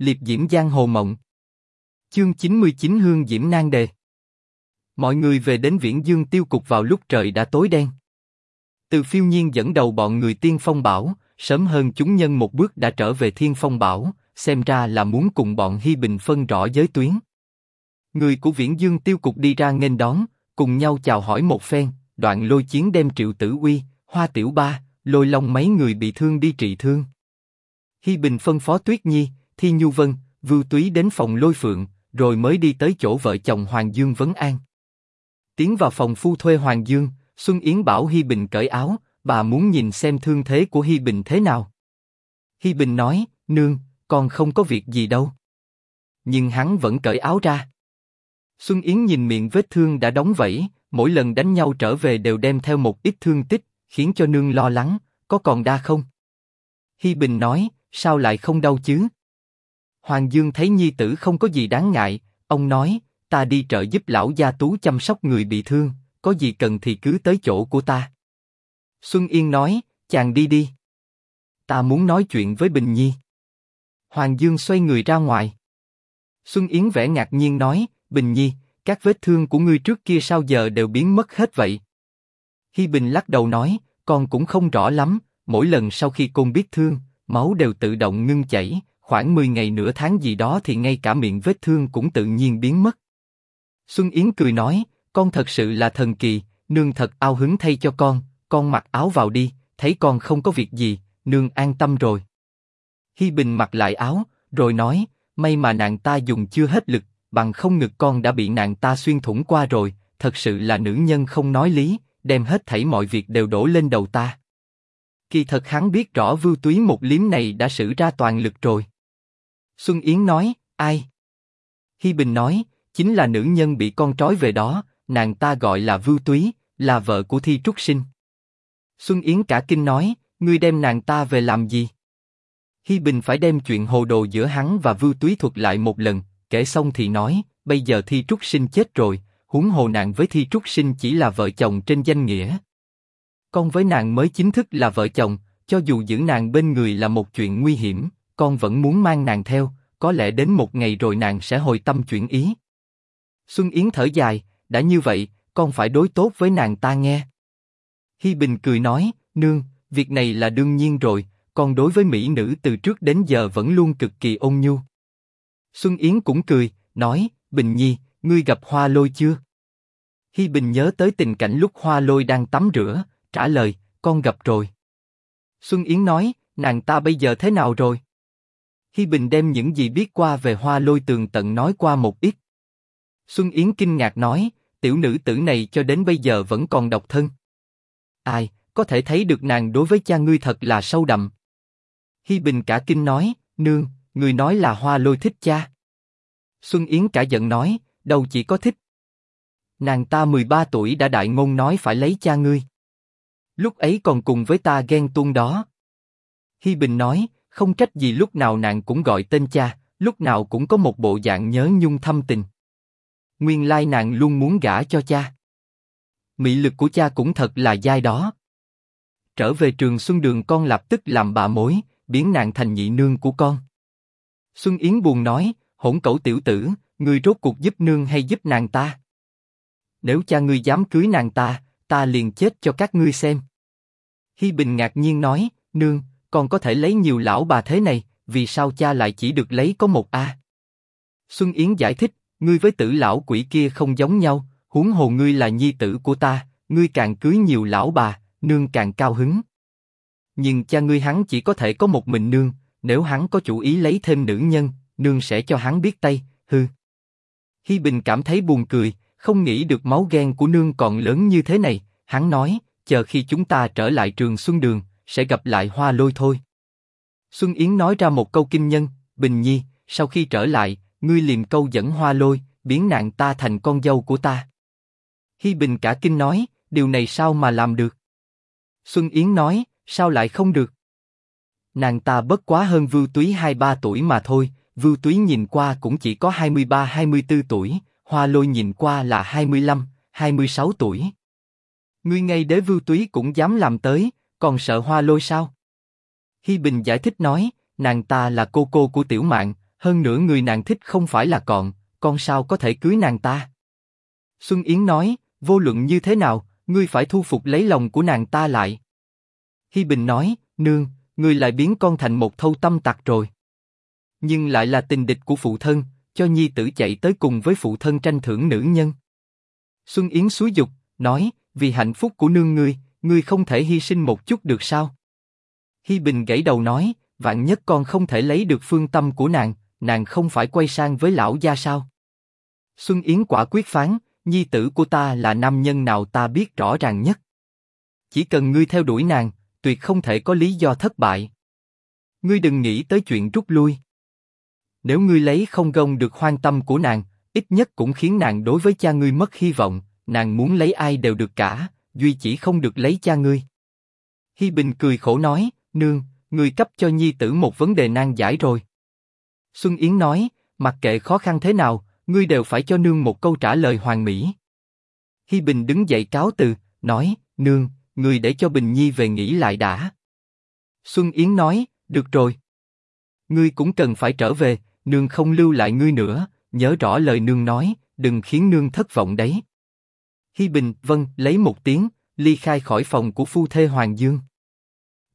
liệp diễm giang hồ mộng. Chương 99 Hương Diễm Nan Đề Mọi người về đến Viễn Dương tiêu cục vào lúc trời đã tối đen. Từ phiêu nhiên dẫn đầu bọn người tiên phong bảo, sớm hơn chúng nhân một bước đã trở về thiên phong bảo, xem ra là muốn cùng bọn Hi Bình phân rõ giới tuyến. Người của Viễn Dương tiêu cục đi ra nghênh đón, cùng nhau chào hỏi một phen, đoạn lôi chiến đem Triệu Tử Uy, Hoa Tiểu Ba, lôi long mấy người bị thương đi trị thương. Hi Bình phân phó Tuyết Nhi, Thi Nhu Vân, Vưu Túy đến phòng lôi phượng, rồi mới đi tới chỗ vợ chồng Hoàng Dương vấn an. Tiến vào phòng phu thuê Hoàng Dương, Xuân Yến bảo Hi Bình cởi áo, bà muốn nhìn xem thương thế của Hi Bình thế nào. Hi Bình nói, nương, con không có việc gì đâu. Nhưng hắn vẫn cởi áo ra. Xuân Yến nhìn miệng vết thương đã đóng vảy, mỗi lần đánh nhau trở về đều đem theo một ít thương tích, khiến cho nương lo lắng, có còn đa không? Hi Bình nói, sao lại không đau chứ? Hoàng Dương thấy nhi tử không có gì đáng ngại, ông nói, ta đi trợ giúp lão gia tú chăm sóc người bị thương, có gì cần thì cứ tới chỗ của ta. Xuân Yên nói, chàng đi đi. Ta muốn nói chuyện với Bình Nhi. Hoàng Dương xoay người ra ngoài. Xuân Yến vẻ ngạc nhiên nói, Bình Nhi, các vết thương của ngươi trước kia sao giờ đều biến mất hết vậy? Hi Bình lắc đầu nói, con cũng không rõ lắm, mỗi lần sau khi con biết thương, máu đều tự động ngưng chảy, khoảng 10 ngày nửa tháng gì đó thì ngay cả miệng vết thương cũng tự nhiên biến mất. Xuân Yến cười nói, con thật sự là thần kỳ, nương thật ao hứng thay cho con, con mặc áo vào đi, thấy con không có việc gì, nương an tâm rồi. Hi Bình mặc lại áo, rồi nói, may mà nàng ta dùng chưa hết lực, bằng không ngực con đã bị nàng ta xuyên thủng qua rồi, thật sự là nữ nhân không nói lý, đem hết thảy mọi việc đều đổ lên đầu ta. Kỳ thật hắn biết rõ Vưu Túy một liếm này đã sử ra toàn lực rồi. Xuân Yến nói, ai? Hi Bình nói, chính là nữ nhân bị con trói về đó, nàng ta gọi là Vưu Túy, là vợ của Thi Trúc Sinh. Xuân Yến cả kinh nói, ngươi đem nàng ta về làm gì? Hi Bình phải đem chuyện hồ đồ giữa hắn và Vưu Túy thuật lại một lần, kể xong thì nói, bây giờ Thi Trúc Sinh chết rồi, huống hồ nàng với Thi Trúc Sinh chỉ là vợ chồng trên danh nghĩa. Con với nàng mới chính thức là vợ chồng, cho dù giữ nàng bên người là một chuyện nguy hiểm, con vẫn muốn mang nàng theo, có lẽ đến một ngày rồi nàng sẽ hồi tâm chuyển ý. Xuân Yến thở dài, đã như vậy, con phải đối tốt với nàng ta nghe. Hi Bình cười nói, nương, việc này là đương nhiên rồi, con đối với mỹ nữ từ trước đến giờ vẫn luôn cực kỳ ôn nhu. Xuân Yến cũng cười, nói, Bình Nhi, ngươi gặp Hoa Lôi chưa? Hi Bình nhớ tới tình cảnh lúc Hoa Lôi đang tắm rửa, trả lời, con gặp rồi. Xuân Yến nói, nàng ta bây giờ thế nào rồi? Hi Bình đem những gì biết qua về Hoa Lôi tường tận nói qua một ít. Xuân Yến kinh ngạc nói, tiểu nữ tử này cho đến bây giờ vẫn còn độc thân. Ai, có thể thấy được nàng đối với cha ngươi thật là sâu đậm. Hi Bình cả kinh nói, nương, người nói là Hoa Lôi thích cha. Xuân Yến cả giận nói, đâu chỉ có thích. Nàng ta 13 tuổi đã đại ngôn nói phải lấy cha ngươi. Lúc ấy còn cùng với ta ghen tuông đó. Hi Bình nói, không trách gì lúc nào nàng cũng gọi tên cha, lúc nào cũng có một bộ dạng nhớ nhung thâm tình. Nguyên lai nàng luôn muốn gả cho cha. Mị lực của cha cũng thật là dai đó. Trở về trường Xuân Đường con lập tức làm bà mối, biến nàng thành nhị nương của con. Xuân Yến buồn nói, hỗn cẩu tiểu tử, ngươi rốt cuộc giúp nương hay giúp nàng ta? Nếu cha ngươi dám cưới nàng ta, ta liền chết cho các ngươi xem. Hi Bình ngạc nhiên nói, nương, còn có thể lấy nhiều lão bà thế này, vì sao cha lại chỉ được lấy có một a? Xuân Yến giải thích, ngươi với tử lão quỷ kia không giống nhau, huống hồ ngươi là nhi tử của ta, ngươi càng cưới nhiều lão bà, nương càng cao hứng. Nhưng cha ngươi hắn chỉ có thể có một mình nương, nếu hắn có chủ ý lấy thêm nữ nhân, nương sẽ cho hắn biết tay, hư. Hi Bình cảm thấy buồn cười, không nghĩ được máu ghen của nương còn lớn như thế này, hắn nói, chờ khi chúng ta trở lại trường Xuân Đường, sẽ gặp lại Hoa Lôi thôi. Xuân Yến nói ra một câu kinh nhân, Bình Nhi, sau khi trở lại, ngươi liềm câu dẫn Hoa Lôi, biến nạn ta thành con dâu của ta. Hi Bình cả kinh nói, điều này sao mà làm được? Xuân Yến nói, sao lại không được? Nàng ta bất quá hơn Vưu Túy hai ba tuổi mà thôi, Vưu Túy nhìn qua cũng chỉ có 23-24 tuổi, Hoa Lôi nhìn qua là 25, 26 tuổi. Ngươi ngay đế Vưu Túy cũng dám làm tới, còn sợ Hoa Lôi sao? Hi Bình giải thích nói, nàng ta là cô cô của Tiểu Mạn, hơn nữa người nàng thích không phải là còn, con sao có thể cưới nàng ta? Xuân Yến nói, vô luận như thế nào, ngươi phải thu phục lấy lòng của nàng ta lại. Hi Bình nói, nương, ngươi lại biến con thành một thâu tâm tặc rồi. Nhưng lại là tình địch của phụ thân, cho nhi tử chạy tới cùng với phụ thân tranh thưởng nữ nhân. Xuân Yến suối dục, nói, vì hạnh phúc của nương ngươi, ngươi không thể hy sinh một chút được sao? Hi Bình gãy đầu nói, vạn nhất con không thể lấy được phương tâm của nàng, nàng không phải quay sang với lão gia sao? Xuân Yến quả quyết phán, nhi tử của ta là nam nhân nào ta biết rõ ràng nhất. Chỉ cần ngươi theo đuổi nàng, tuyệt không thể có lý do thất bại. Ngươi đừng nghĩ tới chuyện rút lui. Nếu ngươi lấy không gông được hoan tâm của nàng, ít nhất cũng khiến nàng đối với cha ngươi mất hy vọng. Nàng muốn lấy ai đều được cả, duy chỉ không được lấy cha ngươi. Hi Bình cười khổ nói, nương, người cấp cho nhi tử một vấn đề nan giải rồi. Xuân Yến nói, mặc kệ khó khăn thế nào, ngươi đều phải cho nương một câu trả lời hoàn mỹ. Hi Bình đứng dậy cáo từ, nói, nương, người để cho Bình Nhi về nghỉ lại đã. Xuân Yến nói, được rồi. Ngươi cũng cần phải trở về, nương không lưu lại ngươi nữa, nhớ rõ lời nương nói, đừng khiến nương thất vọng đấy. Hi Bình, vâng, lấy một tiếng, ly khai khỏi phòng của phu thê Hoàng Dương.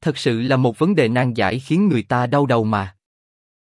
Thật sự là một vấn đề nan giải khiến người ta đau đầu mà.